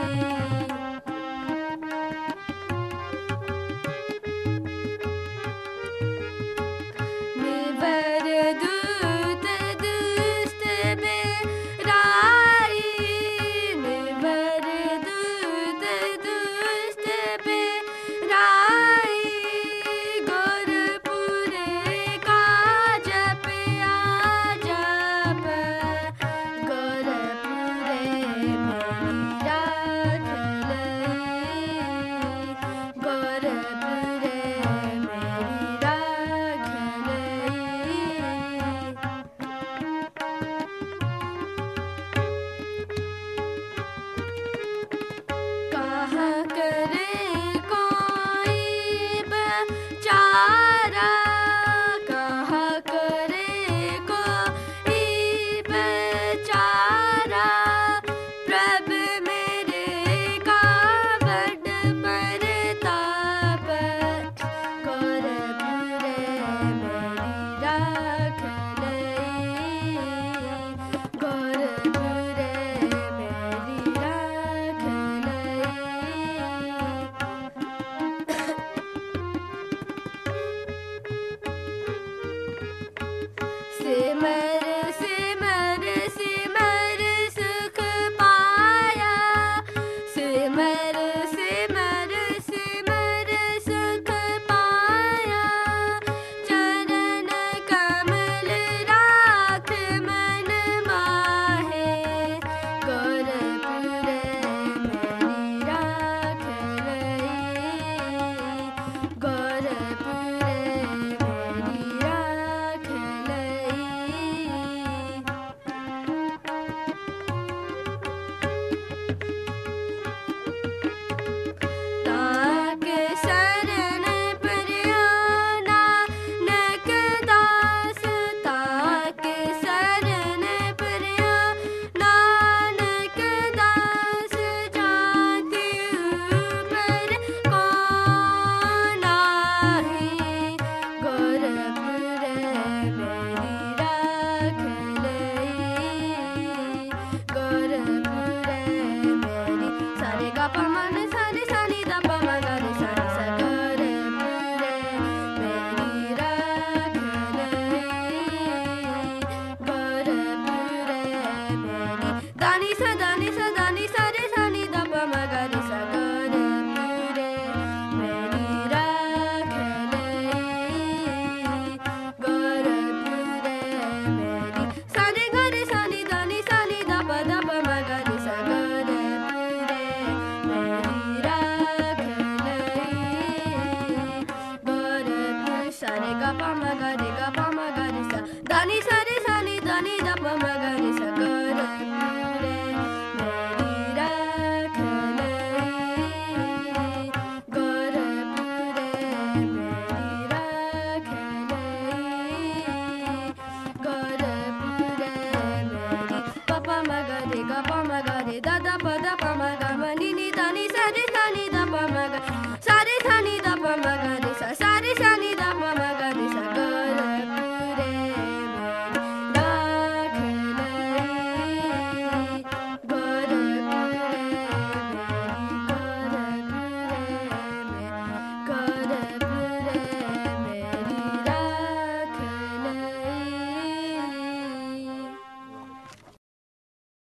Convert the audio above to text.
Thank you. Amen. up on my sa re ga pa ma ga re ga pa ma ga re sa da ni sa re sa ni da ni da pa ma ga re sa